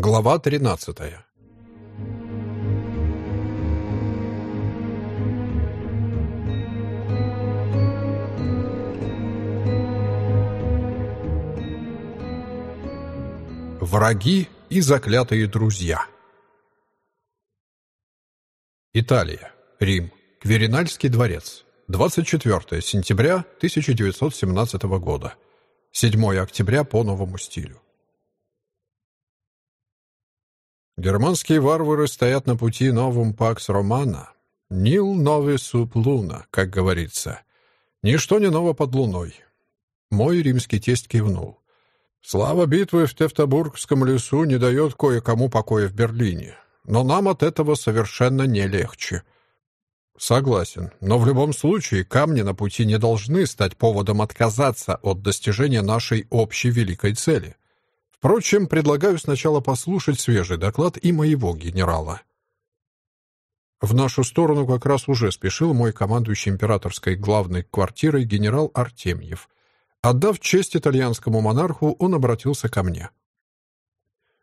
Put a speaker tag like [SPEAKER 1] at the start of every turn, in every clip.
[SPEAKER 1] Глава 13. Враги и заклятые друзья. Италия. Рим. Кверинальский дворец. 24 сентября 1917 года. 7 октября по новому стилю. Германские варвары стоят на пути новым пакс романа. Нил новый суп луна, как говорится. Ничто не ново под луной. Мой римский тесть кивнул. Слава битвы в Тевтобургском лесу не дает кое-кому покоя в Берлине. Но нам от этого совершенно не легче. Согласен, но в любом случае камни на пути не должны стать поводом отказаться от достижения нашей общей великой цели — Впрочем, предлагаю сначала послушать свежий доклад и моего генерала. В нашу сторону как раз уже спешил мой командующий императорской главной квартирой генерал Артемьев. Отдав честь итальянскому монарху, он обратился ко мне.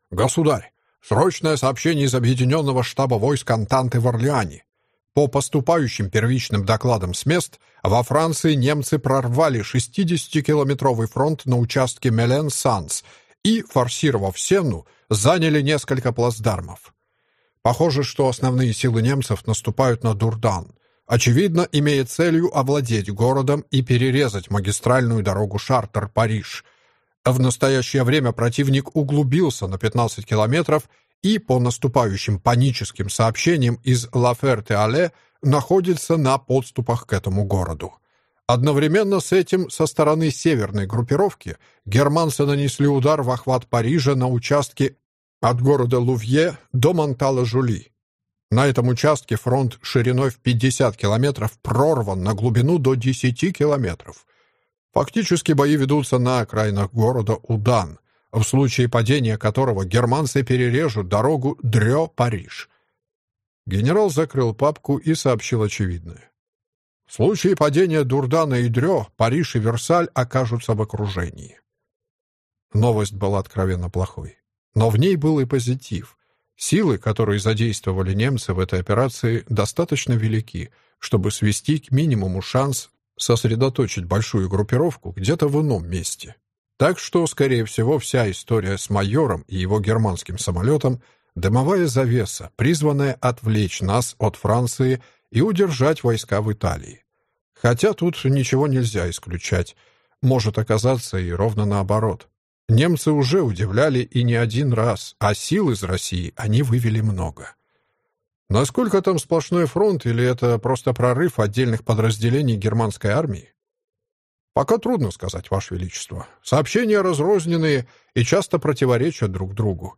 [SPEAKER 1] «Государь, срочное сообщение из Объединенного штаба войск Антанты в Орлеане. По поступающим первичным докладам с мест, во Франции немцы прорвали 60-километровый фронт на участке Мелен-Санс — и, форсировав Сенну, заняли несколько плацдармов. Похоже, что основные силы немцев наступают на Дурдан, очевидно, имея целью овладеть городом и перерезать магистральную дорогу Шартер-Париж. В настоящее время противник углубился на 15 километров и, по наступающим паническим сообщениям из Лаферте-Але, находится на подступах к этому городу. Одновременно с этим со стороны северной группировки германцы нанесли удар в охват Парижа на участке от города Лувье до Монтала-Жули. На этом участке фронт шириной в 50 километров прорван на глубину до 10 километров. Фактически бои ведутся на окраинах города Удан, в случае падения которого германцы перережут дорогу Дрё-Париж. Генерал закрыл папку и сообщил очевидное. В случае падения Дурдана и Дрё Париж и Версаль окажутся в окружении. Новость была откровенно плохой. Но в ней был и позитив. Силы, которые задействовали немцы в этой операции, достаточно велики, чтобы свести к минимуму шанс сосредоточить большую группировку где-то в ином месте. Так что, скорее всего, вся история с майором и его германским самолетом — дымовая завеса, призванная отвлечь нас от Франции и удержать войска в Италии. Хотя тут ничего нельзя исключать. Может оказаться и ровно наоборот. Немцы уже удивляли и не один раз, а сил из России они вывели много. Насколько там сплошной фронт или это просто прорыв отдельных подразделений германской армии? Пока трудно сказать, Ваше Величество. Сообщения разрозненные и часто противоречат друг другу.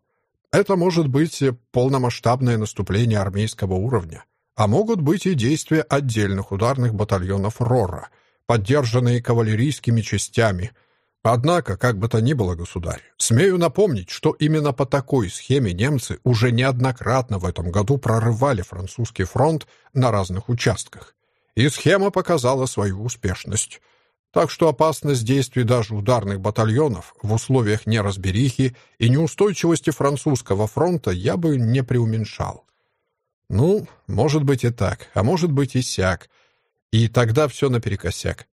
[SPEAKER 1] Это может быть полномасштабное наступление армейского уровня а могут быть и действия отдельных ударных батальонов РОРа, поддержанные кавалерийскими частями. Однако, как бы то ни было, государь, смею напомнить, что именно по такой схеме немцы уже неоднократно в этом году прорывали французский фронт на разных участках. И схема показала свою успешность. Так что опасность действий даже ударных батальонов в условиях неразберихи и неустойчивости французского фронта я бы не преуменьшал. Ну, может быть и так, а может быть и сяк. И тогда все наперекосяк.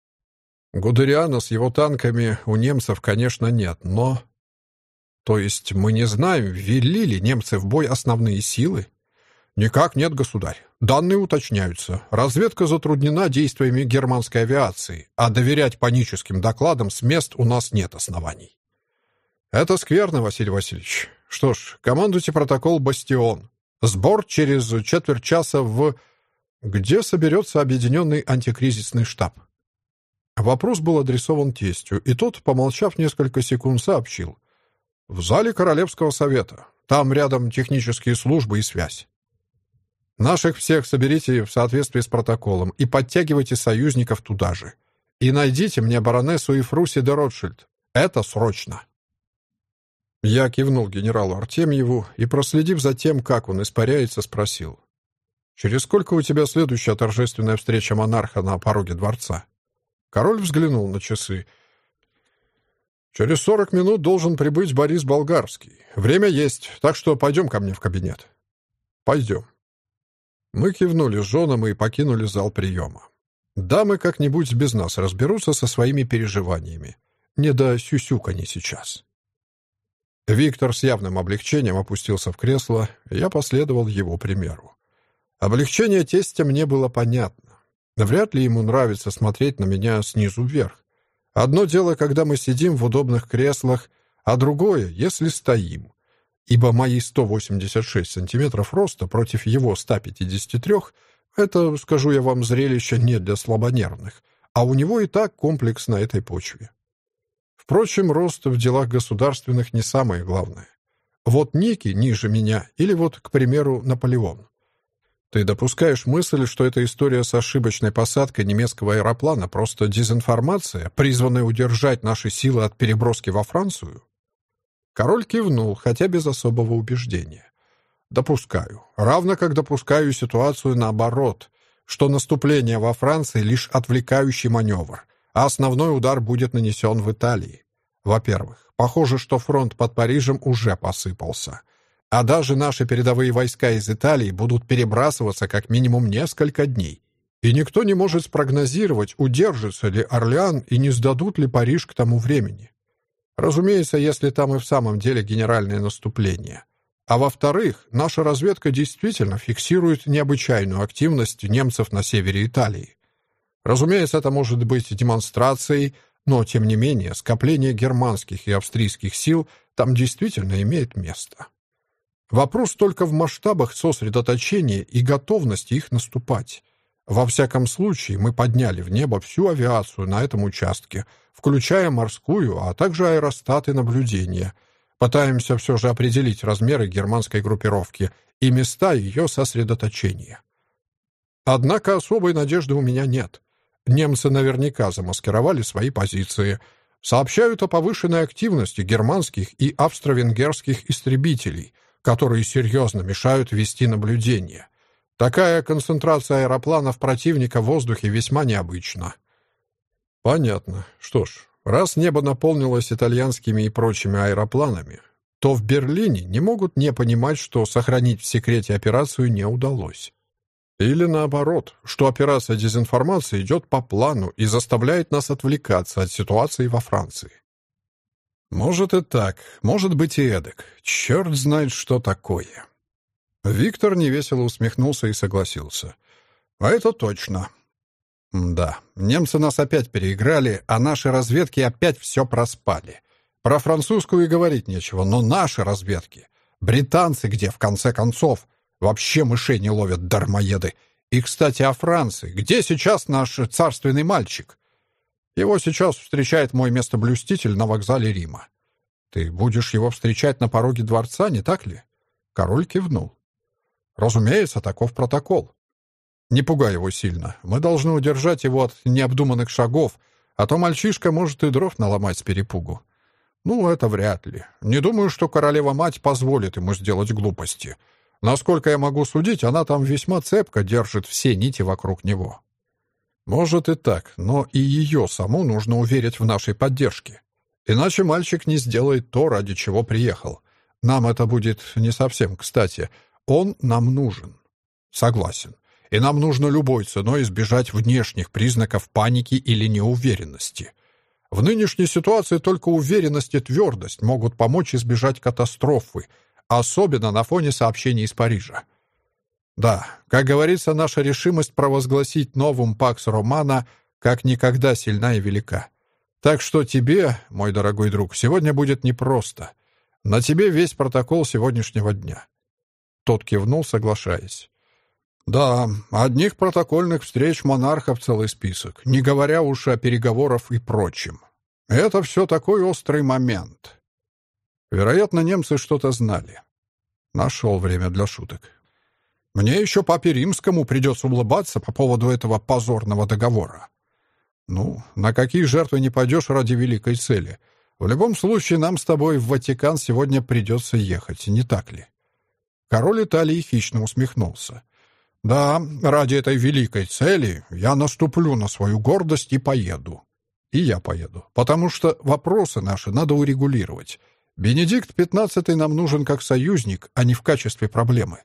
[SPEAKER 1] Гудериана с его танками у немцев, конечно, нет, но... То есть мы не знаем, ввели ли немцы в бой основные силы? Никак нет, государь. Данные уточняются. Разведка затруднена действиями германской авиации, а доверять паническим докладам с мест у нас нет оснований. Это скверно, Василий Васильевич. Что ж, командуйте протокол «Бастион». Сбор через четверть часа в... Где соберется объединенный антикризисный штаб? Вопрос был адресован тестю, и тот, помолчав несколько секунд, сообщил. В зале Королевского совета. Там рядом технические службы и связь. Наших всех соберите в соответствии с протоколом и подтягивайте союзников туда же. И найдите мне баронессу Ифруси де Ротшильд. Это срочно. Я кивнул генералу Артемьеву и, проследив за тем, как он испаряется, спросил. «Через сколько у тебя следующая торжественная встреча монарха на пороге дворца?» Король взглянул на часы. Через сорок минут должен прибыть Борис Болгарский. Время есть, так что пойдем ко мне в кабинет. Пойдем. Мы кивнули с женом и покинули зал приема. Дамы как-нибудь без нас разберутся со своими переживаниями. Не до сюсюкани сейчас. Виктор с явным облегчением опустился в кресло, я последовал его примеру. Облегчение тестя мне было понятно. Вряд ли ему нравится смотреть на меня снизу вверх. Одно дело, когда мы сидим в удобных креслах, а другое, если стоим. Ибо мои 186 сантиметров роста против его 153 — это, скажу я вам, зрелище не для слабонервных, а у него и так комплекс на этой почве. Впрочем, рост в делах государственных не самое главное. Вот Ники ниже меня, или вот, к примеру, Наполеон. Ты допускаешь мысль, что эта история с ошибочной посадкой немецкого аэроплана просто дезинформация, призванная удержать наши силы от переброски во Францию? Король кивнул, хотя без особого убеждения. Допускаю. Равно как допускаю ситуацию наоборот, что наступление во Франции — лишь отвлекающий маневр, а основной удар будет нанесен в Италии. Во-первых, похоже, что фронт под Парижем уже посыпался — а даже наши передовые войска из Италии будут перебрасываться как минимум несколько дней. И никто не может спрогнозировать, удержится ли Орлеан и не сдадут ли Париж к тому времени. Разумеется, если там и в самом деле генеральное наступление. А во-вторых, наша разведка действительно фиксирует необычайную активность немцев на севере Италии. Разумеется, это может быть демонстрацией, но, тем не менее, скопление германских и австрийских сил там действительно имеет место. Вопрос только в масштабах сосредоточения и готовности их наступать. Во всяком случае, мы подняли в небо всю авиацию на этом участке, включая морскую, а также аэростаты наблюдения. Пытаемся все же определить размеры германской группировки и места ее сосредоточения. Однако особой надежды у меня нет. Немцы наверняка замаскировали свои позиции. Сообщают о повышенной активности германских и австро-венгерских истребителей — которые серьезно мешают вести наблюдение. Такая концентрация аэропланов противника в воздухе весьма необычна. Понятно. Что ж, раз небо наполнилось итальянскими и прочими аэропланами, то в Берлине не могут не понимать, что сохранить в секрете операцию не удалось. Или наоборот, что операция дезинформации идет по плану и заставляет нас отвлекаться от ситуации во Франции. Может и так, может быть и эдак. Черт знает, что такое. Виктор невесело усмехнулся и согласился. А это точно. Да, немцы нас опять переиграли, а наши разведки опять все проспали. Про французскую и говорить нечего, но наши разведки. Британцы где, в конце концов? Вообще мышей не ловят дармоеды. И, кстати, о Франции. Где сейчас наш царственный мальчик? Его сейчас встречает мой местоблюститель на вокзале Рима. Ты будешь его встречать на пороге дворца, не так ли? Король кивнул. Разумеется, таков протокол. Не пугай его сильно. Мы должны удержать его от необдуманных шагов, а то мальчишка может и дров наломать с перепугу. Ну, это вряд ли. Не думаю, что королева-мать позволит ему сделать глупости. Насколько я могу судить, она там весьма цепко держит все нити вокруг него. Может и так, но и ее саму нужно уверить в нашей поддержке. Иначе мальчик не сделает то, ради чего приехал. Нам это будет не совсем кстати. Он нам нужен. Согласен. И нам нужно любой ценой избежать внешних признаков паники или неуверенности. В нынешней ситуации только уверенность и твердость могут помочь избежать катастрофы, особенно на фоне сообщений из Парижа. Да, как говорится, наша решимость провозгласить новым Пакс Романа как никогда сильна и велика. Так что тебе, мой дорогой друг, сегодня будет непросто. На тебе весь протокол сегодняшнего дня». Тот кивнул, соглашаясь. «Да, одних протокольных встреч монархов целый список, не говоря уж о переговорах и прочем. Это все такой острый момент. Вероятно, немцы что-то знали. Нашел время для шуток. Мне еще папе римскому придется улыбаться по поводу этого позорного договора. Ну, на какие жертвы не пойдешь ради великой цели? В любом случае, нам с тобой в Ватикан сегодня придется ехать, не так ли? Король Италии хищно усмехнулся. Да, ради этой великой цели я наступлю на свою гордость и поеду. И я поеду, потому что вопросы наши надо урегулировать. Бенедикт XV нам нужен как союзник, а не в качестве проблемы.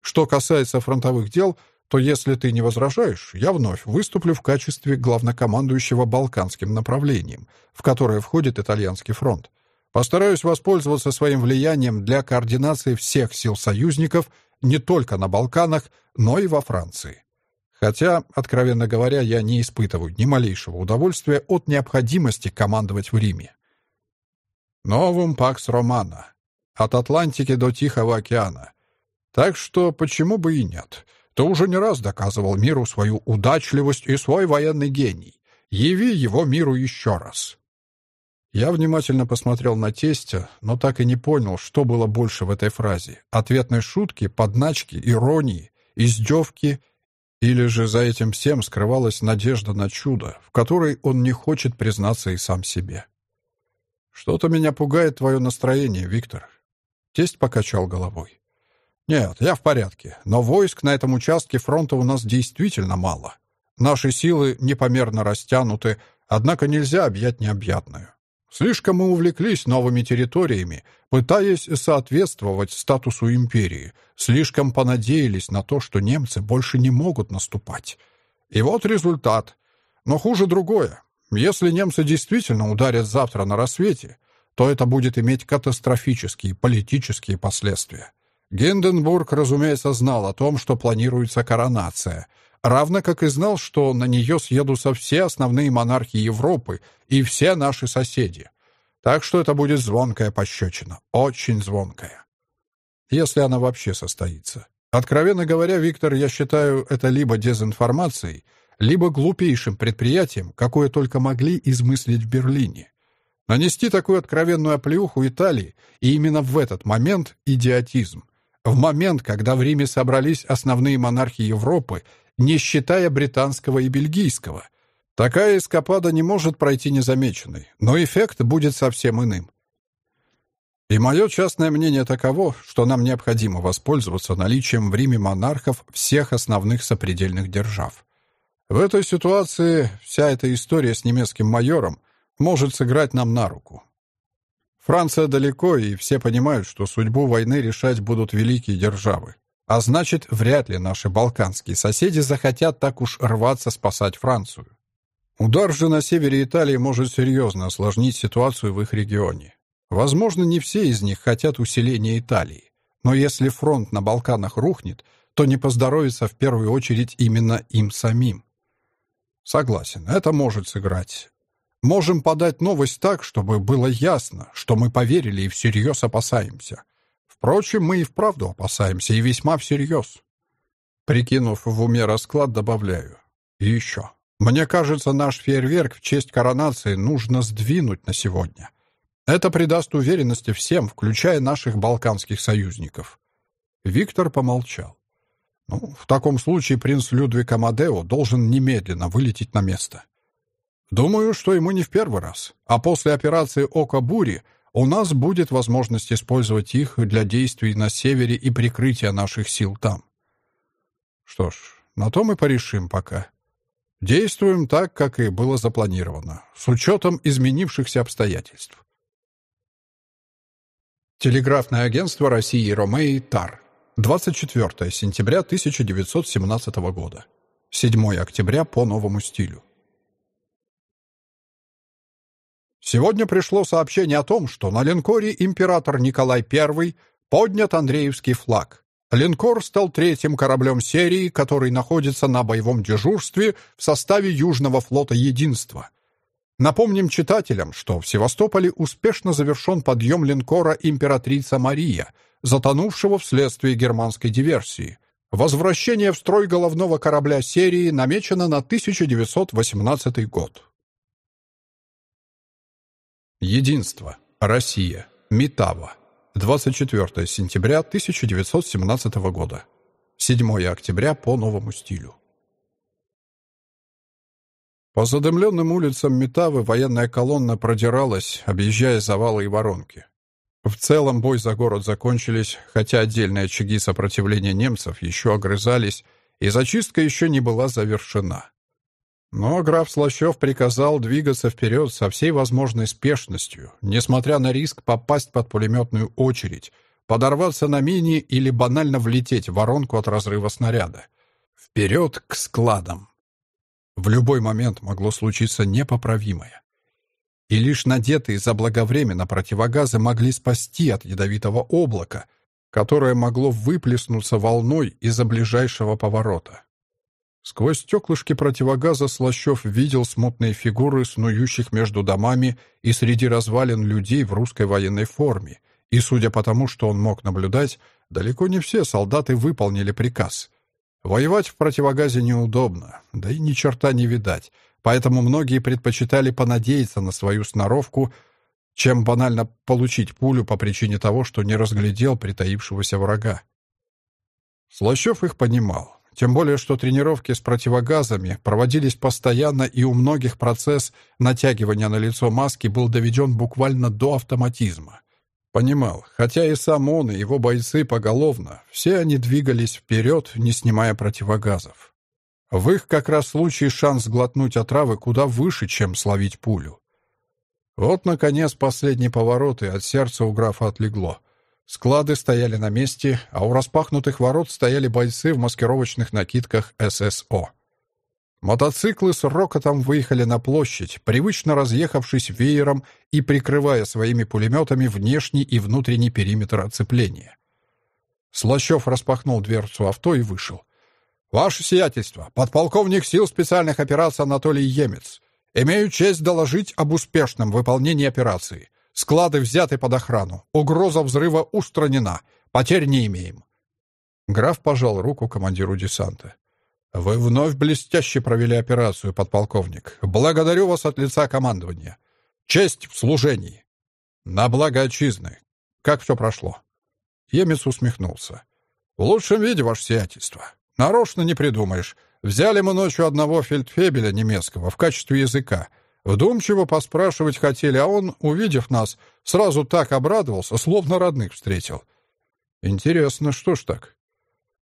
[SPEAKER 1] Что касается фронтовых дел, то если ты не возражаешь, я вновь выступлю в качестве главнокомандующего Балканским направлением, в которое входит итальянский фронт. Постараюсь воспользоваться своим влиянием для координации всех сил союзников не только на Балканах, но и во Франции. Хотя, откровенно говоря, я не испытываю ни малейшего удовольствия от необходимости командовать в Риме. Новым Пакс Романа. От Атлантики до Тихого океана. Так что почему бы и нет? Ты уже не раз доказывал миру свою удачливость и свой военный гений. Яви его миру еще раз. Я внимательно посмотрел на тестя, но так и не понял, что было больше в этой фразе. Ответной шутки, подначки, иронии, издевки или же за этим всем скрывалась надежда на чудо, в которой он не хочет признаться и сам себе. «Что-то меня пугает твое настроение, Виктор». Тесть покачал головой. «Нет, я в порядке, но войск на этом участке фронта у нас действительно мало. Наши силы непомерно растянуты, однако нельзя объять необъятную. Слишком мы увлеклись новыми территориями, пытаясь соответствовать статусу империи, слишком понадеялись на то, что немцы больше не могут наступать. И вот результат. Но хуже другое. Если немцы действительно ударят завтра на рассвете, то это будет иметь катастрофические политические последствия. Гинденбург, разумеется, знал о том, что планируется коронация — равно как и знал, что на нее съедутся все основные монархи Европы и все наши соседи. Так что это будет звонкая пощечина, очень звонкая. Если она вообще состоится. Откровенно говоря, Виктор, я считаю это либо дезинформацией, либо глупейшим предприятием, какое только могли измыслить в Берлине. Нанести такую откровенную оплеуху Италии, и именно в этот момент идиотизм. В момент, когда в Риме собрались основные монархи Европы не считая британского и бельгийского. Такая эскапада не может пройти незамеченной, но эффект будет совсем иным. И мое частное мнение таково, что нам необходимо воспользоваться наличием в Риме монархов всех основных сопредельных держав. В этой ситуации вся эта история с немецким майором может сыграть нам на руку. Франция далеко, и все понимают, что судьбу войны решать будут великие державы. А значит, вряд ли наши балканские соседи захотят так уж рваться спасать Францию. Удар же на севере Италии может серьезно осложнить ситуацию в их регионе. Возможно, не все из них хотят усиления Италии. Но если фронт на Балканах рухнет, то не поздоровится в первую очередь именно им самим. Согласен, это может сыграть. Можем подать новость так, чтобы было ясно, что мы поверили и всерьез опасаемся. Впрочем, мы и вправду опасаемся, и весьма всерьез. Прикинув в уме расклад, добавляю. И еще. Мне кажется, наш фейерверк в честь коронации нужно сдвинуть на сегодня. Это придаст уверенности всем, включая наших балканских союзников. Виктор помолчал. Ну, в таком случае принц Людвиг Амадео должен немедленно вылететь на место. Думаю, что ему не в первый раз. А после операции «Око бури» у нас будет возможность использовать их для действий на севере и прикрытия наших сил там. Что ж, на то мы порешим пока. Действуем так, как и было запланировано, с учетом изменившихся обстоятельств. Телеграфное агентство России Ромеи ТАР. 24 сентября 1917 года. 7 октября по новому стилю. Сегодня пришло сообщение о том, что на линкоре император Николай I поднят Андреевский флаг. Линкор стал третьим кораблем серии, который находится на боевом дежурстве в составе Южного флота «Единства». Напомним читателям, что в Севастополе успешно завершен подъем линкора «Императрица Мария», затонувшего вследствие германской диверсии. Возвращение в строй головного корабля серии намечено на 1918 год. Единство. Россия. Метава. 24 сентября 1917 года. 7 октября по новому стилю. По задымленным улицам Метавы военная колонна продиралась, объезжая завалы и воронки. В целом бой за город закончились, хотя отдельные очаги сопротивления немцев еще огрызались, и зачистка еще не была завершена. Но граф Слащев приказал двигаться вперед со всей возможной спешностью, несмотря на риск попасть под пулеметную очередь, подорваться на мине или банально влететь в воронку от разрыва снаряда. Вперед к складам. В любой момент могло случиться непоправимое. И лишь надетые заблаговременно противогазы могли спасти от ядовитого облака, которое могло выплеснуться волной из-за ближайшего поворота. Сквозь стеклышки противогаза Слащев видел смутные фигуры снующих между домами и среди развалин людей в русской военной форме, и, судя по тому, что он мог наблюдать, далеко не все солдаты выполнили приказ. Воевать в противогазе неудобно, да и ни черта не видать, поэтому многие предпочитали понадеяться на свою сноровку, чем банально получить пулю по причине того, что не разглядел притаившегося врага. Слащев их понимал. Тем более, что тренировки с противогазами проводились постоянно, и у многих процесс натягивания на лицо маски был доведен буквально до автоматизма. Понимал, хотя и сам он, и его бойцы поголовно, все они двигались вперед, не снимая противогазов. В их как раз случае шанс глотнуть отравы куда выше, чем словить пулю. Вот, наконец, последний поворот, и от сердца у графа отлегло. Склады стояли на месте, а у распахнутых ворот стояли бойцы в маскировочных накидках ССО. Мотоциклы с рокотом выехали на площадь, привычно разъехавшись веером и прикрывая своими пулеметами внешний и внутренний периметр оцепления. Слащев распахнул дверцу авто и вышел. «Ваше сиятельство, подполковник сил специальных операций Анатолий Емец. Имею честь доложить об успешном выполнении операции. Склады взяты под охрану. Угроза взрыва устранена. Потерь не имеем». Граф пожал руку командиру десанта. «Вы вновь блестяще провели операцию, подполковник. Благодарю вас от лица командования. Честь в служении. На благо отчизны. Как все прошло?» Емец усмехнулся. «В лучшем виде, ваше сиятельство. Нарочно не придумаешь. Взяли мы ночью одного фельдфебеля немецкого в качестве языка. Вдумчиво поспрашивать хотели, а он, увидев нас, сразу так обрадовался, словно родных встретил. Интересно, что ж так?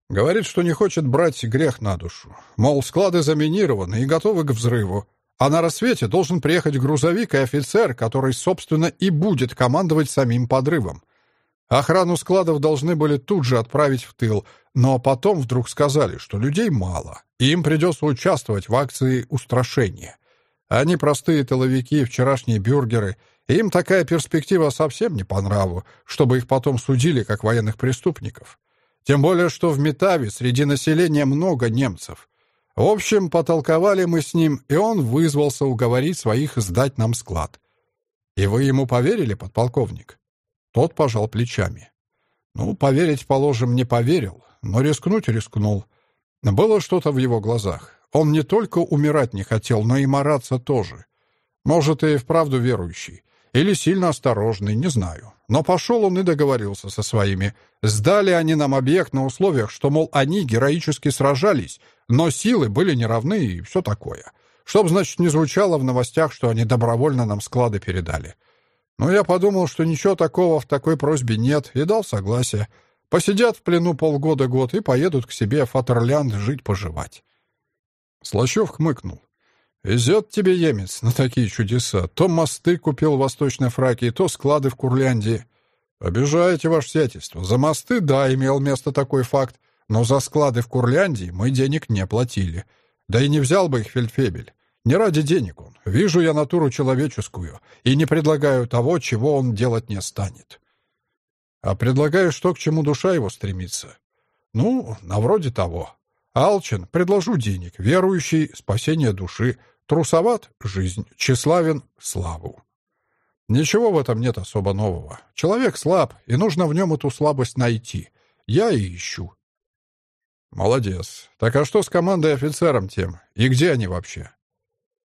[SPEAKER 1] Говорит, что не хочет брать грех на душу. Мол, склады заминированы и готовы к взрыву. А на рассвете должен приехать грузовик и офицер, который, собственно, и будет командовать самим подрывом. Охрану складов должны были тут же отправить в тыл, но потом вдруг сказали, что людей мало, и им придется участвовать в акции устрашения. Они простые тыловики, вчерашние бюргеры. Им такая перспектива совсем не по нраву, чтобы их потом судили как военных преступников. Тем более, что в Метаве среди населения много немцев. В общем, потолковали мы с ним, и он вызвался уговорить своих сдать нам склад. И вы ему поверили, подполковник? Тот пожал плечами. Ну, поверить, положим, не поверил, но рискнуть рискнул. Было что-то в его глазах. Он не только умирать не хотел, но и мараться тоже. Может, и вправду верующий. Или сильно осторожный, не знаю. Но пошел он и договорился со своими. Сдали они нам объект на условиях, что, мол, они героически сражались, но силы были неравны и все такое. Чтоб, значит, не звучало в новостях, что они добровольно нам склады передали. Но я подумал, что ничего такого в такой просьбе нет, и дал согласие. Посидят в плену полгода-год и поедут к себе в Фатерлянд жить-поживать. Слащев хмыкнул. «Везет тебе, емец, на такие чудеса. То мосты купил в Восточной Фракии, то склады в Курляндии. Обижаете, ваше сиятельство. За мосты, да, имел место такой факт, но за склады в Курляндии мы денег не платили. Да и не взял бы их фельдфебель. Не ради денег он. Вижу я натуру человеческую и не предлагаю того, чего он делать не станет. А предлагаю, что к чему душа его стремится. Ну, на вроде того. Алчен — предложу денег, верующий — спасение души, трусоват — жизнь, тщеславен — славу. Ничего в этом нет особо нового. Человек слаб, и нужно в нем эту слабость найти. Я и ищу. Молодец. Так а что с командой офицером тем? И где они вообще?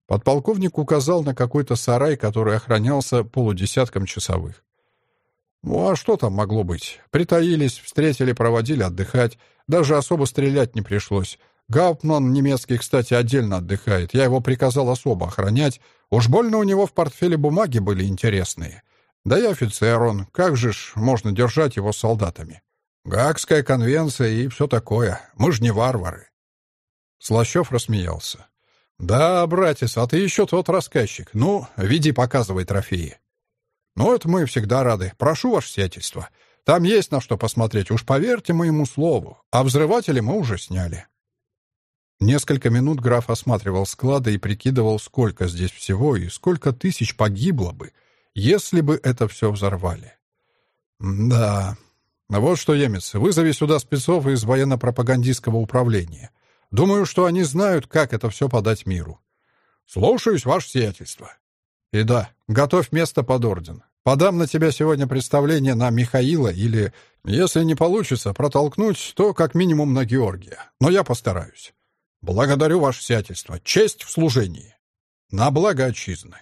[SPEAKER 1] Подполковник указал на какой-то сарай, который охранялся полудесятком часовых. Ну а что там могло быть? Притаились, встретили, проводили отдыхать. Даже особо стрелять не пришлось. Гауптман немецкий, кстати, отдельно отдыхает. Я его приказал особо охранять. Уж больно у него в портфеле бумаги были интересные. Да и офицер он. Как же ж можно держать его солдатами? Гаагская конвенция и все такое. Мы ж не варвары. Слащев рассмеялся. «Да, братец, а ты еще тот рассказчик. Ну, веди, показывай трофеи». «Ну, это мы всегда рады. Прошу, ваше сиятельство. Там есть на что посмотреть, уж поверьте моему слову. А взрыватели мы уже сняли». Несколько минут граф осматривал склады и прикидывал, сколько здесь всего и сколько тысяч погибло бы, если бы это все взорвали. «Да. Вот что, емец, вызови сюда спецов из военно-пропагандистского управления. Думаю, что они знают, как это все подать миру. Слушаюсь, ваше сиятельство. И да, готовь место под орден. Подам на тебя сегодня представление на Михаила или, если не получится протолкнуть, то как минимум на Георгия. Но я постараюсь. Благодарю ваше сиятельство. Честь в служении. На благо отчизны.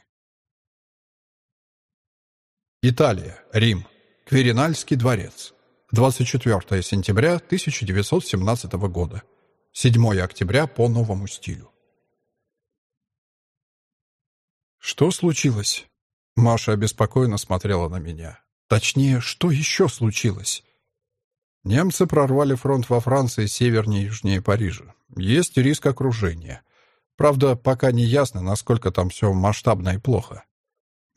[SPEAKER 1] Италия. Рим. Кверинальский дворец. 24 сентября 1917 года. 7 октября по новому стилю. «Что случилось?» Маша обеспокоенно смотрела на меня. Точнее, что еще случилось? Немцы прорвали фронт во Франции севернее и южнее Парижа. Есть риск окружения. Правда, пока не ясно, насколько там все масштабно и плохо.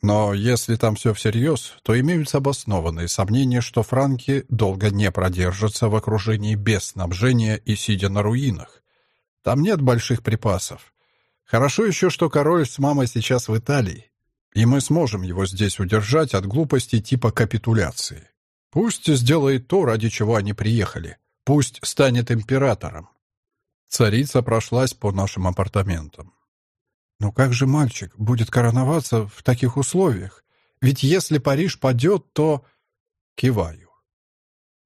[SPEAKER 1] Но если там все всерьез, то имеются обоснованные сомнения, что франки долго не продержатся в окружении без снабжения и сидя на руинах. Там нет больших припасов. Хорошо еще, что король с мамой сейчас в Италии, и мы сможем его здесь удержать от глупости типа капитуляции. Пусть сделает то, ради чего они приехали. Пусть станет императором. Царица прошлась по нашим апартаментам. Но как же мальчик будет короноваться в таких условиях? Ведь если Париж падет, то... Киваю.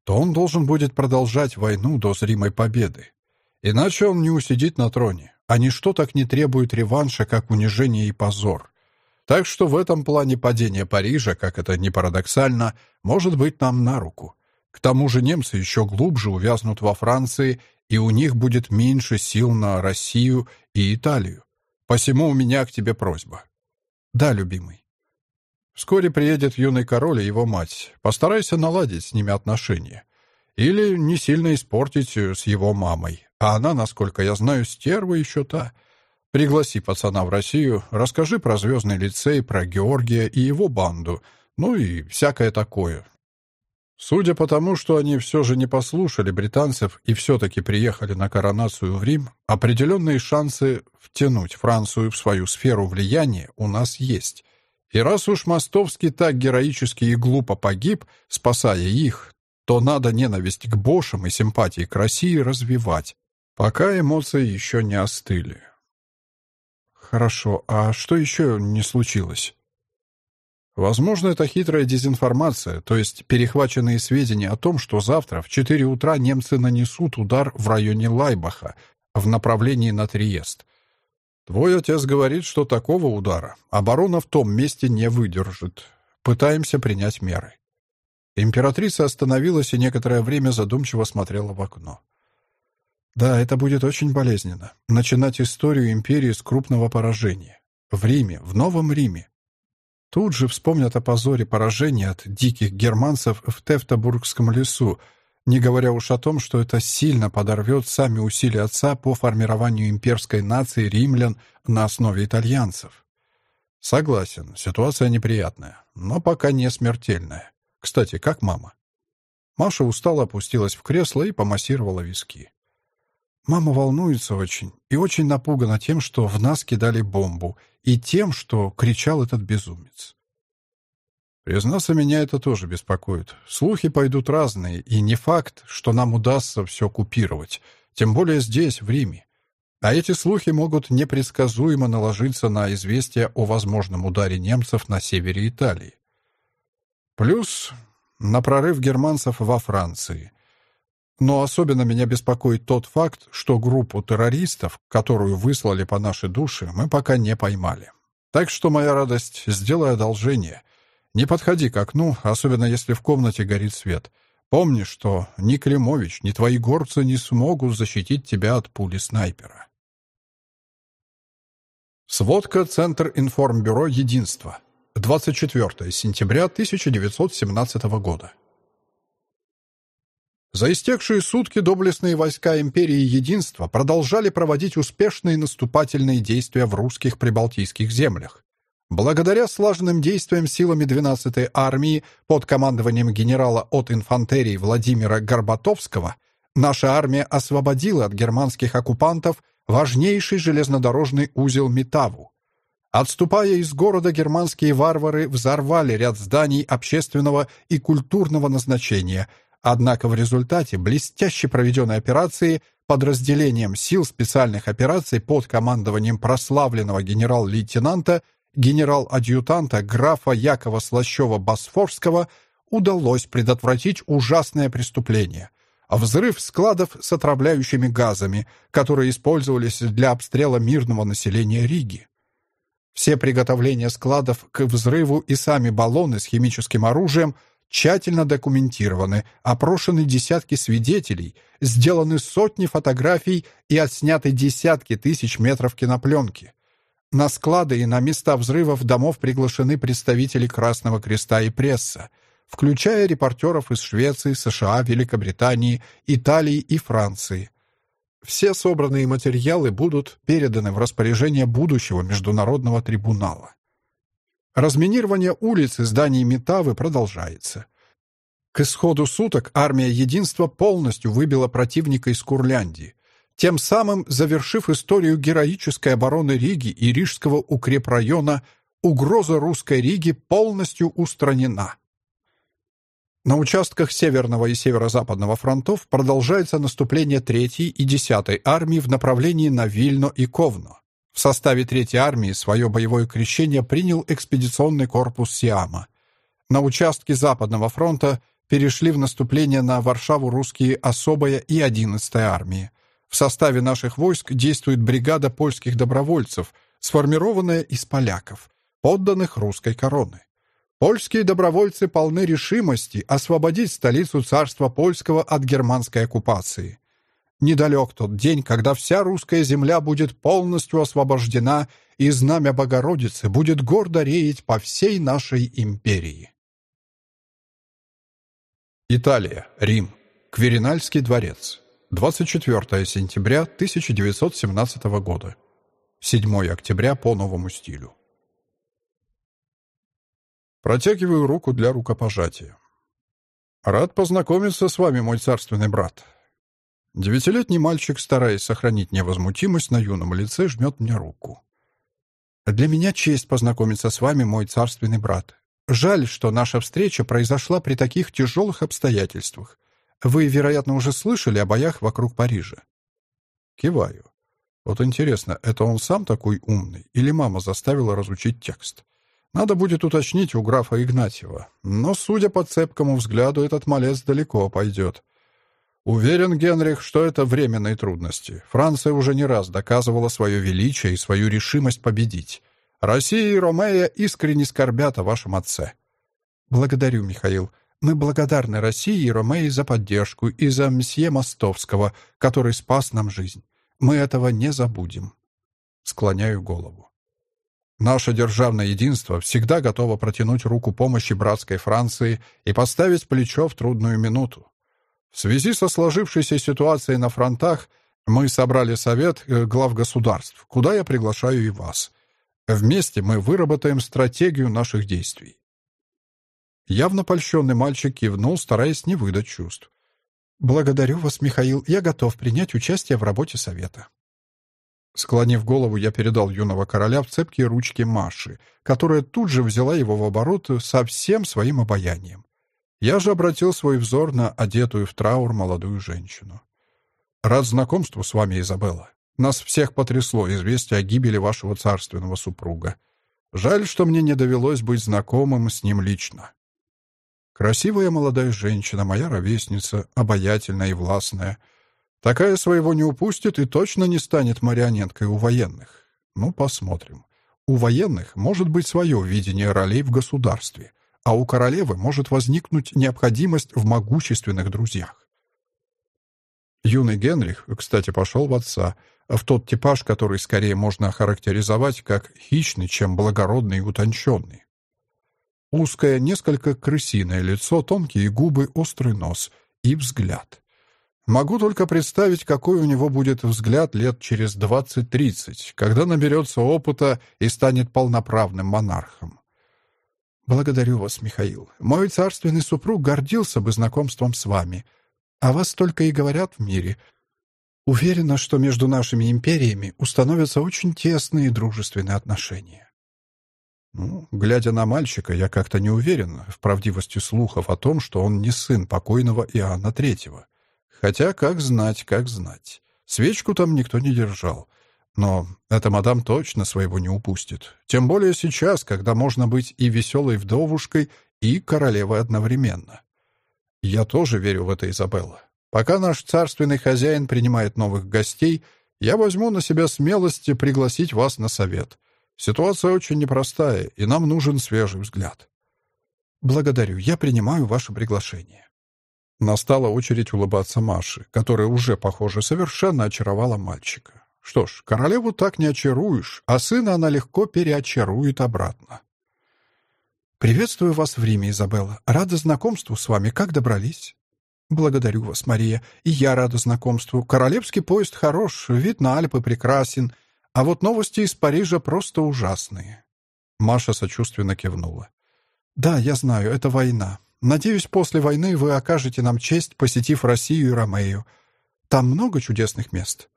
[SPEAKER 1] То он должен будет продолжать войну до зримой победы. Иначе он не усидит на троне, а ничто так не требует реванша, как унижение и позор. Так что в этом плане падение Парижа, как это ни парадоксально, может быть нам на руку. К тому же немцы еще глубже увязнут во Франции, и у них будет меньше сил на Россию и Италию. Посему у меня к тебе просьба». «Да, любимый». «Вскоре приедет юный король и его мать. Постарайся наладить с ними отношения. Или не сильно испортить с его мамой. А она, насколько я знаю, стерва еще та. Пригласи пацана в Россию, расскажи про звездный лицей, про Георгия и его банду, ну и всякое такое, Судя по тому, что они все же не послушали британцев и все-таки приехали на коронацию в Рим, определенные шансы втянуть Францию в свою сферу влияния у нас есть. И раз уж Мостовский так героически и глупо погиб, спасая их, то надо ненависть к Бошам и симпатии к России развивать, пока эмоции еще не остыли. Хорошо, а что еще не случилось? Возможно, это хитрая дезинформация, то есть перехваченные сведения о том, что завтра в 4 утра немцы нанесут удар в районе Лайбаха в направлении на Триест. Твой отец говорит, что такого удара оборона в том месте не выдержит. Пытаемся принять меры. Императрица остановилась и некоторое время задумчиво смотрела в окно. Да, это будет очень болезненно. Начинать историю империи с крупного поражения. В Риме, в Новом Риме. Тут же вспомнят о позоре поражения от диких германцев в Тевтобургском лесу, не говоря уж о том, что это сильно подорвет сами усилия отца по формированию имперской нации римлян на основе итальянцев. Согласен, ситуация неприятная, но пока не смертельная. Кстати, как мама? Маша устало опустилась в кресло и помассировала виски. Мама волнуется очень и очень напугана тем, что в нас кидали бомбу, и тем, что кричал этот безумец. Признаться, меня это тоже беспокоит. Слухи пойдут разные, и не факт, что нам удастся все купировать, тем более здесь, в Риме. А эти слухи могут непредсказуемо наложиться на известие о возможном ударе немцев на севере Италии. Плюс на прорыв германцев во Франции. Но особенно меня беспокоит тот факт, что группу террористов, которую выслали по нашей душе, мы пока не поймали. Так что моя радость, сделай одолжение. Не подходи к окну, особенно если в комнате горит свет. Помни, что ни Климович, ни твои горцы не смогут защитить тебя от пули снайпера. Сводка Центр информбюро «Единство». 24 сентября 1917 года. За истекшие сутки доблестные войска империи Единства продолжали проводить успешные наступательные действия в русских прибалтийских землях. Благодаря слаженным действиям силами 12-й армии под командованием генерала от инфантерии Владимира Горбатовского наша армия освободила от германских оккупантов важнейший железнодорожный узел Метаву. Отступая из города, германские варвары взорвали ряд зданий общественного и культурного назначения – Однако в результате блестяще проведенной операции подразделением сил специальных операций под командованием прославленного генерал-лейтенанта, генерал-адъютанта графа Якова Слащева-Босфорского удалось предотвратить ужасное преступление – взрыв складов с отравляющими газами, которые использовались для обстрела мирного населения Риги. Все приготовления складов к взрыву и сами баллоны с химическим оружием – тщательно документированы, опрошены десятки свидетелей, сделаны сотни фотографий и отсняты десятки тысяч метров кинопленки. На склады и на места взрывов домов приглашены представители Красного Креста и пресса, включая репортеров из Швеции, США, Великобритании, Италии и Франции. Все собранные материалы будут переданы в распоряжение будущего международного трибунала. Разминирование улиц и зданий Метавы продолжается. К исходу суток армия Единства полностью выбила противника из Курляндии, тем самым завершив историю героической обороны Риги и Рижского укрепрайона, угроза русской Риги полностью устранена. На участках Северного и Северо-Западного фронтов продолжается наступление 3-й и 10-й армии в направлении на Вильно и Ковно. В составе Третьей армии свое боевое крещение принял экспедиционный корпус Сиама. На участке Западного фронта перешли в наступление на Варшаву русские особая и 11-я армии. В составе наших войск действует бригада польских добровольцев, сформированная из поляков, подданных русской короны. Польские добровольцы полны решимости освободить столицу царства польского от германской оккупации. Недалек тот день, когда вся русская земля будет полностью освобождена, и знамя Богородицы будет гордо реять по всей нашей империи. Италия, Рим, Кверинальский дворец. 24 сентября 1917 года. 7 октября по новому стилю. Протягиваю руку для рукопожатия. Рад познакомиться с вами, мой царственный брат. Девятилетний мальчик, стараясь сохранить невозмутимость на юном лице, жмет мне руку. «Для меня честь познакомиться с вами, мой царственный брат. Жаль, что наша встреча произошла при таких тяжелых обстоятельствах. Вы, вероятно, уже слышали о боях вокруг Парижа». Киваю. Вот интересно, это он сам такой умный или мама заставила разучить текст? Надо будет уточнить у графа Игнатьева. Но, судя по цепкому взгляду, этот малец далеко пойдет. Уверен, Генрих, что это временные трудности. Франция уже не раз доказывала свое величие и свою решимость победить. Россия и Ромея искренне скорбят о вашем отце. Благодарю, Михаил. Мы благодарны России и Ромеи за поддержку и за мсье Мостовского, который спас нам жизнь. Мы этого не забудем. Склоняю голову. Наше державное единство всегда готово протянуть руку помощи братской Франции и поставить плечо в трудную минуту. В связи со сложившейся ситуацией на фронтах мы собрали совет э, глав государств, куда я приглашаю и вас. Вместе мы выработаем стратегию наших действий. Явно польщенный мальчик кивнул, стараясь не выдать чувств. «Благодарю вас, Михаил. Я готов принять участие в работе совета». Склонив голову, я передал юного короля в цепкие ручки Маши, которая тут же взяла его в оборот со всем своим обаянием. Я же обратил свой взор на одетую в траур молодую женщину. «Рад знакомству с вами, Изабелла. Нас всех потрясло известие о гибели вашего царственного супруга. Жаль, что мне не довелось быть знакомым с ним лично. Красивая молодая женщина, моя ровесница, обаятельная и властная. Такая своего не упустит и точно не станет марионеткой у военных. Ну, посмотрим. У военных может быть свое видение ролей в государстве — а у королевы может возникнуть необходимость в могущественных друзьях. Юный Генрих, кстати, пошел в отца, в тот типаж, который скорее можно охарактеризовать как хищный, чем благородный и утонченный. Узкое, несколько крысиное лицо, тонкие губы, острый нос и взгляд. Могу только представить, какой у него будет взгляд лет через 20-30, когда наберется опыта и станет полноправным монархом. Благодарю вас, Михаил. Мой царственный супруг гордился бы знакомством с вами. А вас только и говорят в мире. Уверена, что между нашими империями установятся очень тесные дружественные отношения. Ну, глядя на мальчика, я как-то не уверен в правдивости слухов о том, что он не сын покойного Иоанна Третьего. Хотя, как знать, как знать. Свечку там никто не держал. Но эта мадам точно своего не упустит. Тем более сейчас, когда можно быть и веселой вдовушкой, и королевой одновременно. Я тоже верю в это, Изабелла. Пока наш царственный хозяин принимает новых гостей, я возьму на себя смелость пригласить вас на совет. Ситуация очень непростая, и нам нужен свежий взгляд. Благодарю, я принимаю ваше приглашение. Настала очередь улыбаться Маше, которая уже, похоже, совершенно очаровала мальчика. Что ж, королеву так не очаруешь, а сына она легко переочарует обратно. «Приветствую вас в Риме, Изабелла. Рада знакомству с вами. Как добрались?» «Благодарю вас, Мария. И я рада знакомству. Королевский поезд хорош, вид на Альпы прекрасен, а вот новости из Парижа просто ужасные». Маша сочувственно кивнула. «Да, я знаю, это война. Надеюсь, после войны вы окажете нам честь, посетив Россию и Ромею. Там много чудесных мест».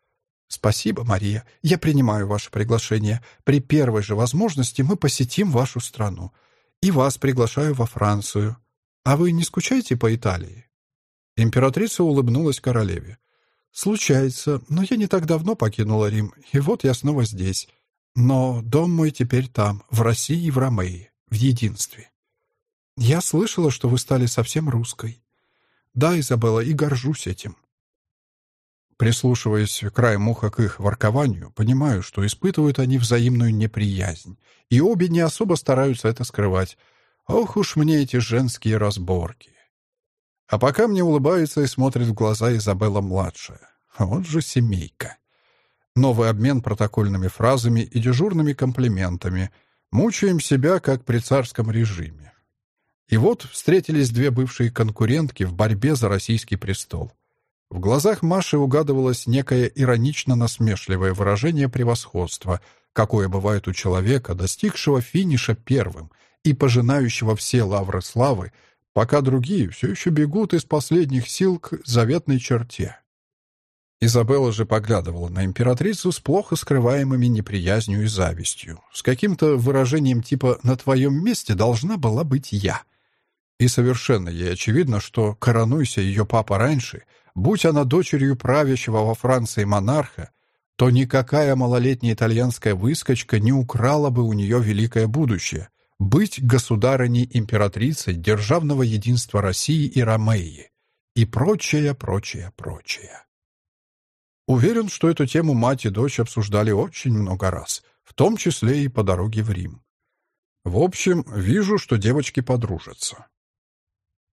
[SPEAKER 1] «Спасибо, Мария. Я принимаю ваше приглашение. При первой же возможности мы посетим вашу страну. И вас приглашаю во Францию. А вы не скучаете по Италии?» Императрица улыбнулась королеве. «Случается, но я не так давно покинула Рим, и вот я снова здесь. Но дом мой теперь там, в России и в Ромеи, в единстве. Я слышала, что вы стали совсем русской. Да, Изабелла, и горжусь этим. Прислушиваясь краем уха к их воркованию, понимаю, что испытывают они взаимную неприязнь, и обе не особо стараются это скрывать. Ох уж мне эти женские разборки. А пока мне улыбается и смотрит в глаза Изабелла-младшая. Вот же семейка. Новый обмен протокольными фразами и дежурными комплиментами. Мучаем себя, как при царском режиме. И вот встретились две бывшие конкурентки в борьбе за российский престол. В глазах Маши угадывалось некое иронично-насмешливое выражение превосходства, какое бывает у человека, достигшего финиша первым и пожинающего все лавры славы, пока другие все еще бегут из последних сил к заветной черте. Изабелла же поглядывала на императрицу с плохо скрываемыми неприязнью и завистью, с каким-то выражением типа «на твоем месте должна была быть я». И совершенно ей очевидно, что, коронуйся ее папа раньше — Будь она дочерью правящего во Франции монарха, то никакая малолетняя итальянская выскочка не украла бы у нее великое будущее — быть государыней-императрицей державного единства России и Ромеи и прочее, прочее, прочее. Уверен, что эту тему мать и дочь обсуждали очень много раз, в том числе и по дороге в Рим. В общем, вижу, что девочки подружатся.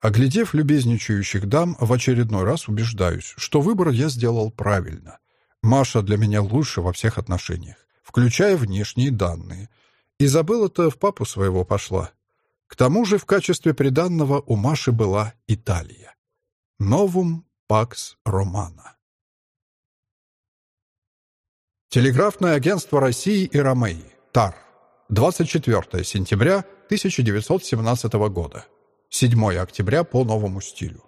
[SPEAKER 1] Оглядев любезничающих дам, в очередной раз убеждаюсь, что выбор я сделал правильно. Маша для меня лучше во всех отношениях, включая внешние данные. Изабелла-то в папу своего пошла. К тому же в качестве приданного у Маши была Италия. Новум Пакс Романа. Телеграфное агентство России и Ромеи. ТАР. 24 сентября 1917 года. 7 октября по новому стилю.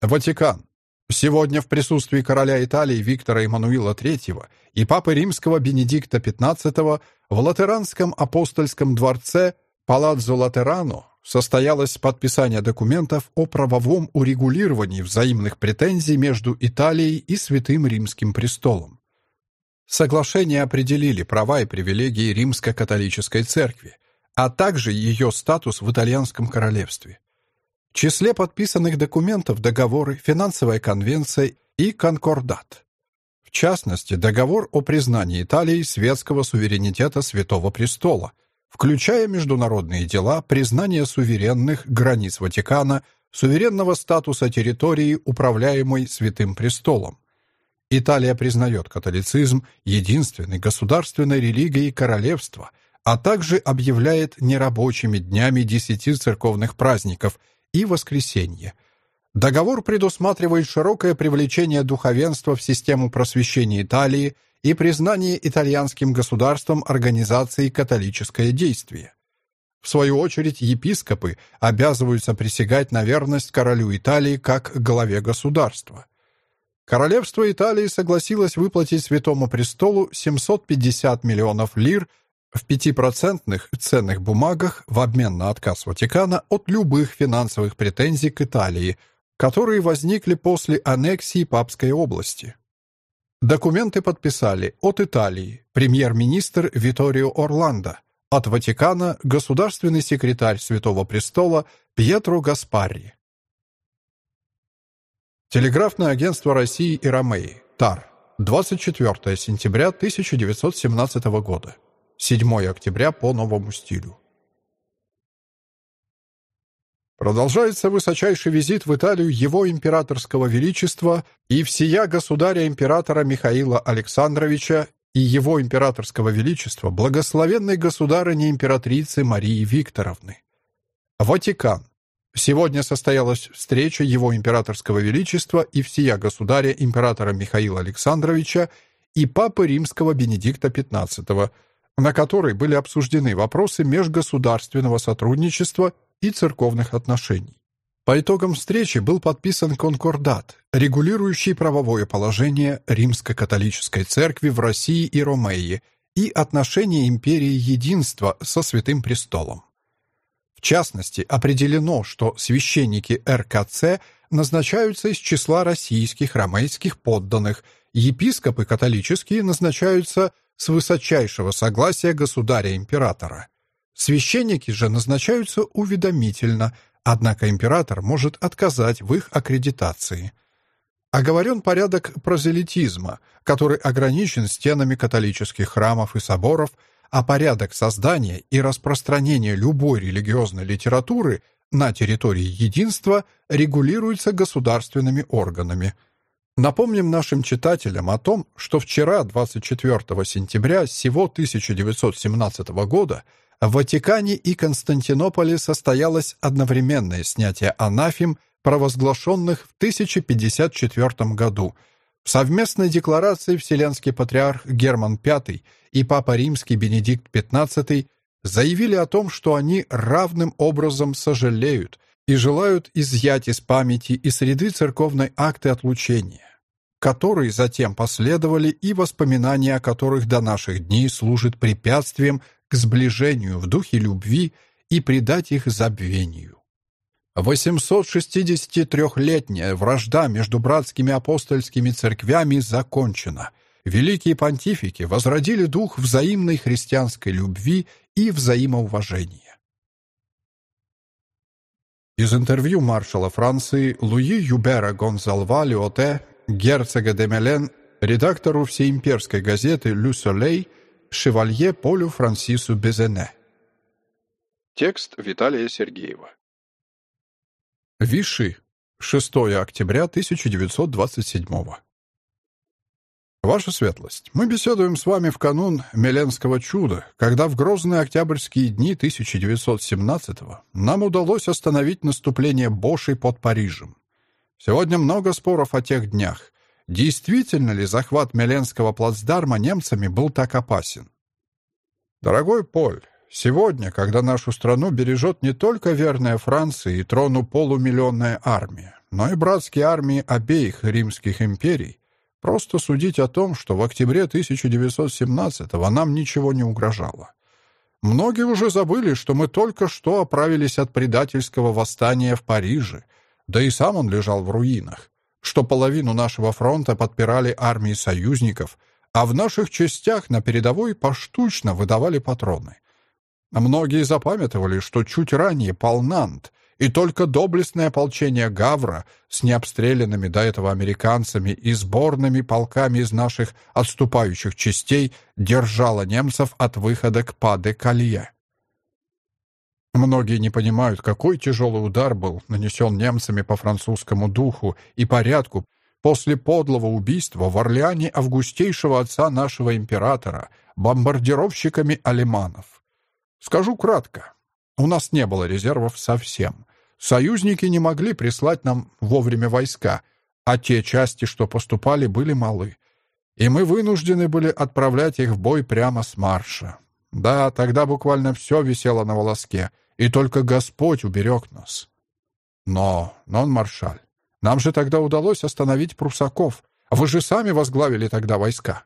[SPEAKER 1] Ватикан. Сегодня в присутствии короля Италии Виктора Эммануила III и папы римского Бенедикта XV в Латеранском апостольском дворце Палаццо Латерано состоялось подписание документов о правовом урегулировании взаимных претензий между Италией и Святым Римским престолом. Соглашения определили права и привилегии Римско-католической церкви, а также ее статус в итальянском королевстве. В числе подписанных документов договоры, финансовая конвенция и конкордат. В частности, договор о признании Италии светского суверенитета Святого Престола, включая международные дела, признание суверенных границ Ватикана, суверенного статуса территории, управляемой Святым Престолом. Италия признает католицизм единственной государственной религией королевства – а также объявляет нерабочими днями десяти церковных праздников и воскресенье, Договор предусматривает широкое привлечение духовенства в систему просвещения Италии и признание итальянским государством организации «Католическое действие». В свою очередь, епископы обязываются присягать на верность королю Италии как главе государства. Королевство Италии согласилось выплатить Святому Престолу 750 миллионов лир в пятипроцентных ценных бумагах в обмен на отказ Ватикана от любых финансовых претензий к Италии, которые возникли после аннексии Папской области. Документы подписали от Италии премьер-министр Виторио Орландо, от Ватикана государственный секретарь Святого Престола Пьетро Гаспарри. Телеграфное агентство России и Ромеи, ТАР, 24 сентября 1917 года, 7 октября по новому стилю. Продолжается высочайший визит в Италию его императорского величества и всея государя-императора Михаила Александровича и его императорского величества благословенной государыни-императрицы Марии Викторовны. Ватикан. Сегодня состоялась встреча его императорского величества и всея государя-императора Михаила Александровича и папы римского Бенедикта XV, на которой были обсуждены вопросы межгосударственного сотрудничества и церковных отношений. По итогам встречи был подписан конкордат, регулирующий правовое положение Римско-католической церкви в России и Ромеи и отношения империи единства со Святым Престолом. В частности, определено, что священники РКЦ назначаются из числа российских ромейских подданных, епископы католические назначаются с высочайшего согласия государя-императора. Священники же назначаются уведомительно, однако император может отказать в их аккредитации. Оговорен порядок прозелитизма, который ограничен стенами католических храмов и соборов, а порядок создания и распространения любой религиозной литературы на территории единства регулируется государственными органами. Напомним нашим читателям о том, что вчера, 24 сентября сего 1917 года, в Ватикане и Константинополе состоялось одновременное снятие анафем, провозглашенных в 1054 году. В совместной декларации Вселенский патриарх Герман V и Папа Римский Бенедикт XV заявили о том, что они равным образом сожалеют и желают изъять из памяти и среды церковной акты отлучения, которые затем последовали и воспоминания о которых до наших дней служат препятствием к сближению в духе любви и предать их забвению. 863-летняя вражда между братскими апостольскими церквями закончена. Великие понтифики возродили дух взаимной христианской любви и взаимоуважения. Из интервью маршала Франции Луи Юбера Гонзалва Леоте, герцога де Мелен, редактору всеимперской газеты «Лю Солей», Шевалье Полю Франсису Безене. Текст Виталия Сергеева. Виши. 6 октября 1927 Ваша светлость, мы беседуем с вами в канун Меленского чуда, когда в грозные октябрьские дни 1917-го нам удалось остановить наступление Бошей под Парижем. Сегодня много споров о тех днях. Действительно ли захват Меленского плацдарма немцами был так опасен? Дорогой Поль, сегодня, когда нашу страну бережет не только верная Франция и трону полумиллионная армия, но и братские армии обеих римских империй, просто судить о том, что в октябре 1917-го нам ничего не угрожало. Многие уже забыли, что мы только что оправились от предательского восстания в Париже, да и сам он лежал в руинах что половину нашего фронта подпирали армии союзников, а в наших частях на передовой поштучно выдавали патроны. Многие запамятовали, что чуть ранее пал Нант, и только доблестное ополчение Гавра с необстрелянными до этого американцами и сборными полками из наших отступающих частей держало немцев от выхода к Паде-Калье. Многие не понимают, какой тяжелый удар был нанесен немцами по французскому духу и порядку после подлого убийства в Орлеане августейшего отца нашего императора бомбардировщиками алеманов. Скажу кратко. У нас не было резервов совсем.
[SPEAKER 2] Союзники не могли прислать нам вовремя войска, а те части, что поступали, были малы. И мы вынуждены были отправлять их в бой прямо с марша. Да, тогда буквально все висело на волоске, и только Господь уберег нас. Но, нон-маршаль, нам же тогда удалось остановить прусаков. Вы же сами возглавили тогда войска.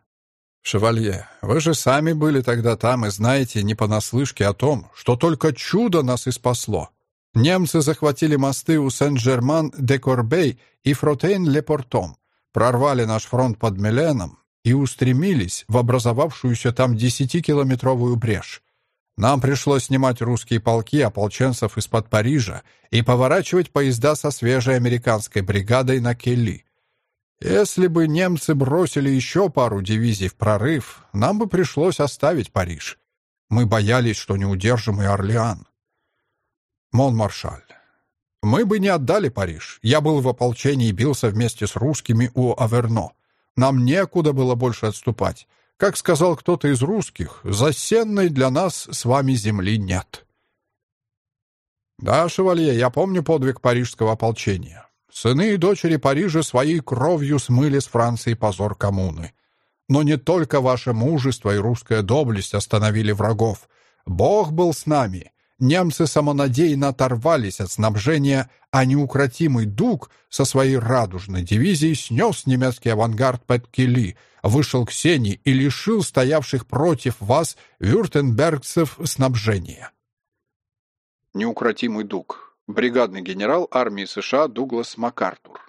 [SPEAKER 2] «Шевалье, вы же сами были тогда там и знаете не понаслышке о том, что только чудо нас и спасло. Немцы захватили мосты у Сен-Жерман-де-Корбей и Фротейн-Ле-Портом, прорвали наш фронт под Миленом и устремились в образовавшуюся там десятикилометровую брешь. Нам пришлось снимать русские полки ополченцев из-под Парижа и поворачивать поезда со свежей американской бригадой на Келли. Если бы немцы бросили еще пару дивизий в прорыв, нам бы пришлось оставить Париж. Мы боялись, что не удержим и Орлеан. Монмаршаль. Мы бы не отдали Париж. Я был в ополчении и бился вместе с русскими у Аверно. Нам некуда было больше отступать. Как сказал кто-то из русских, засенной для нас с вами земли нет. Да, шевалье, я помню подвиг парижского ополчения. Сыны и дочери Парижа своей кровью смыли с Франции позор коммуны. Но не только ваше мужество и русская доблесть остановили врагов. Бог был с нами. Немцы самонадеянно оторвались от снабжения, а неукротимый Дуг со своей радужной дивизией снес немецкий авангард под Кили, вышел к Сене и лишил стоявших против вас вюртембергцев снабжения. Неукротимый Дуг бригадный генерал армии США Дуглас МакАртур.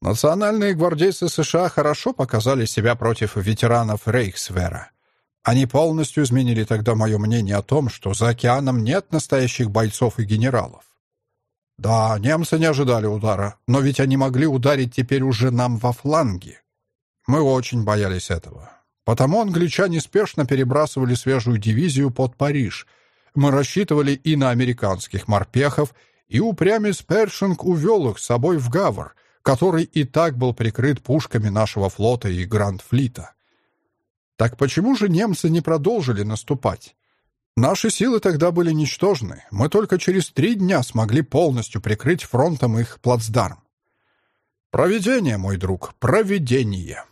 [SPEAKER 2] Национальные гвардейцы США хорошо показали себя против ветеранов Рейхсвера. Они полностью изменили тогда мое мнение о том, что за океаном нет настоящих бойцов и генералов. Да, немцы не ожидали удара, но ведь они могли ударить теперь уже нам во фланге. Мы очень боялись этого. Потому англичане спешно перебрасывали свежую дивизию под Париж — мы рассчитывали и на американских морпехов, и упрямец Першинг увел их с собой в Гавр, который и так был прикрыт пушками нашего флота и Гранд-флита. Так почему же немцы не продолжили наступать? Наши силы тогда были ничтожны. Мы только через три дня смогли полностью прикрыть фронтом их плацдарм. Проведение, мой друг, проведение.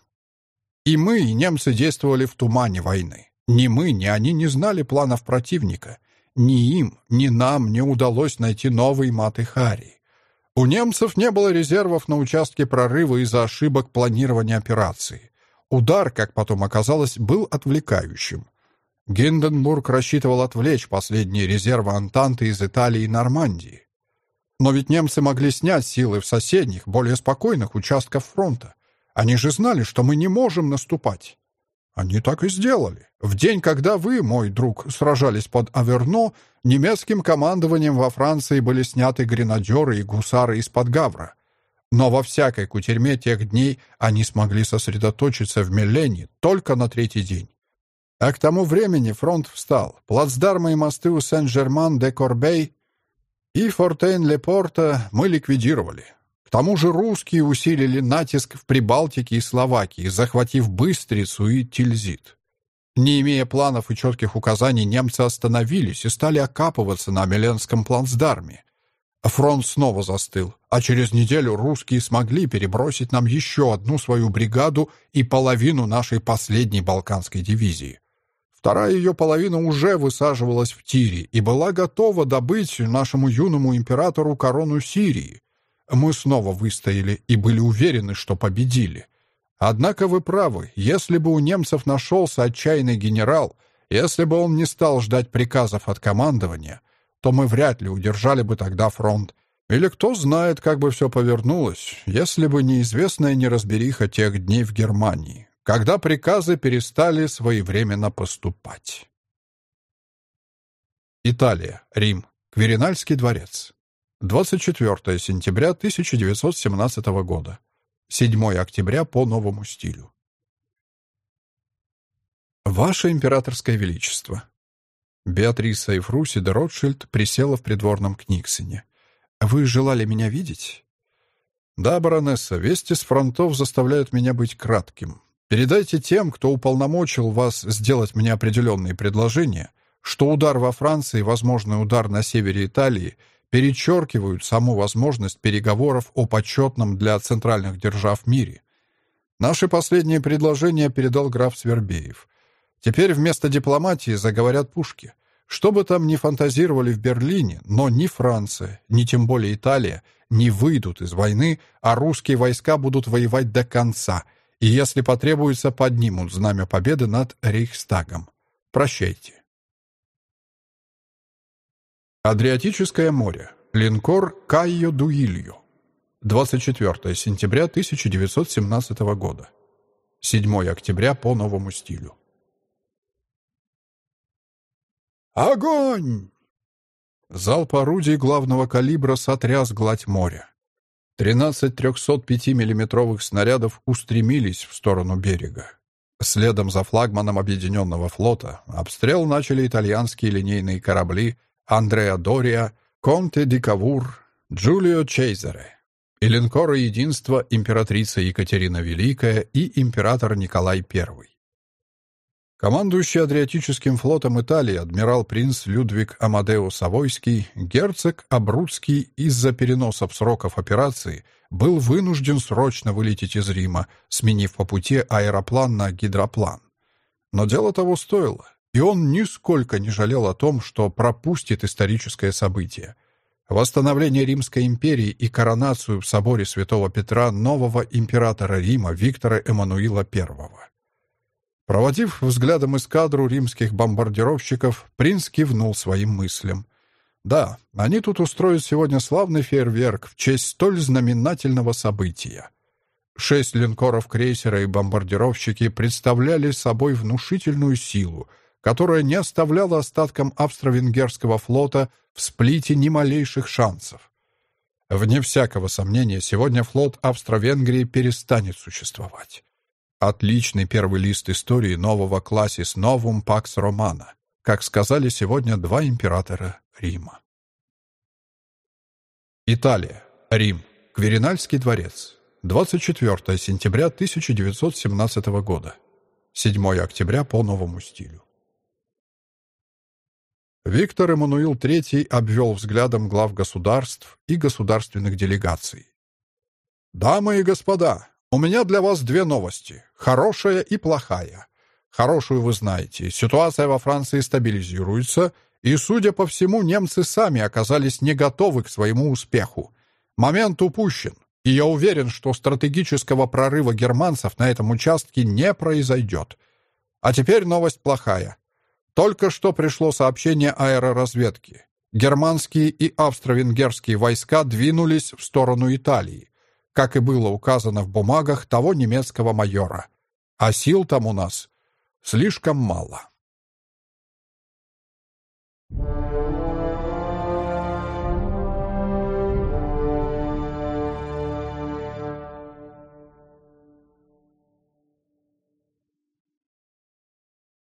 [SPEAKER 2] И мы, и немцы действовали в тумане войны. Ни мы, ни они не знали планов противника. Ни им, ни нам не удалось найти новый маты Хари. У немцев не было резервов на участке прорыва из-за ошибок планирования операции. Удар, как потом оказалось, был отвлекающим. Гинденбург рассчитывал отвлечь последние резервы Антанты из Италии и Нормандии. Но ведь немцы могли снять силы в соседних, более спокойных участках фронта. Они же знали, что мы не можем наступать. Они так и сделали. В день, когда вы, мой друг, сражались под Аверно, немецким командованием во Франции были сняты гренадеры и гусары из-под Гавра. Но во всякой кутерьме тех дней они смогли сосредоточиться в Мелене только на третий день. А к тому времени фронт встал. Плацдармы и мосты у Сен-Жерман-де-Корбей и Фортейн-Ле-Порта мы ликвидировали тому же русские усилили натиск в Прибалтике и Словакии, захватив Быстрицу и Тильзит. Не имея планов и четких указаний, немцы остановились и стали окапываться на Меленском плацдарме. Фронт снова застыл, а через неделю русские смогли перебросить нам еще одну свою бригаду и половину нашей последней Балканской дивизии. Вторая ее половина уже высаживалась в Тире и была готова добыть нашему юному императору корону Сирии. Мы снова выстояли и были уверены, что победили. Однако вы правы, если бы у немцев нашелся отчаянный генерал, если бы он не стал ждать приказов от командования, то мы вряд ли удержали бы тогда фронт. Или кто знает, как бы все повернулось, если бы неизвестная неразбериха тех дней в Германии, когда приказы перестали своевременно поступать. Италия, Рим, Кверинальский дворец. 24 сентября 1917 года. 7 октября по новому стилю. Ваше императорское величество. Беатриса Эйфруси де Ротшильд присела в придворном Книксоне. Вы желали меня видеть? Да, баронесса, вести с фронтов заставляют меня быть кратким. Передайте тем, кто уполномочил вас сделать мне определенные предложения, что удар во Франции, возможный удар на севере Италии — перечеркивают саму возможность переговоров о почетном для центральных держав мире. Наши последние предложения передал граф Свербеев. Теперь вместо дипломатии заговорят пушки. Что бы там ни фантазировали в Берлине, но ни Франция, ни тем более Италия не выйдут из войны, а русские войска будут воевать до конца, и если потребуется, поднимут знамя победы над Рейхстагом. Прощайте. Адриатическое море. Линкор Кайо Дуильо. 24 сентября 1917 года. 7 октября по новому стилю. «Огонь!» Залп орудий главного калибра сотряс гладь моря. Тринадцать 305-миллиметровых снарядов устремились в сторону берега. Следом за флагманом Объединенного флота обстрел начали итальянские линейные корабли Андреа Дория, Конте ди Кавур, Джулио Чейзере и линкоры Единства императрица Екатерина Великая и император Николай I. Командующий Адриатическим флотом Италии адмирал-принц Людвиг Амадео Савойский, герцог Абруцкий из-за переносов сроков операции был вынужден срочно вылететь из Рима, сменив по пути аэроплан на гидроплан. Но дело того стоило, и он нисколько не жалел о том, что пропустит историческое событие. Восстановление Римской империи и коронацию в соборе Святого Петра нового императора Рима Виктора Эммануила I. Проводив взглядом эскадру римских бомбардировщиков, принц кивнул своим мыслям. Да, они тут устроят сегодня славный фейерверк в честь столь знаменательного события. Шесть линкоров крейсера и бомбардировщики представляли собой внушительную силу, которая не оставляла остаткам австро-венгерского флота в сплите ни малейших шансов. Вне всякого сомнения, сегодня флот Австро-Венгрии перестанет существовать. Отличный первый лист истории нового классис новум пакс романа, как сказали сегодня два императора Рима. Италия. Рим. Кверинальский дворец. 24 сентября 1917 года. 7 октября по новому стилю. Виктор Эммануил III обвел взглядом глав государств и государственных делегаций. «Дамы и господа, у меня для вас две новости. Хорошая и плохая. Хорошую вы знаете. Ситуация во Франции стабилизируется, и, судя по всему, немцы сами оказались не готовы к своему успеху. Момент упущен, и я уверен, что стратегического прорыва германцев на этом участке не произойдет. А теперь новость плохая. Только что пришло сообщение аэроразведки. Германские и австро-венгерские войска двинулись в сторону Италии как и было указано в бумагах того немецкого майора. А сил там у нас слишком мало.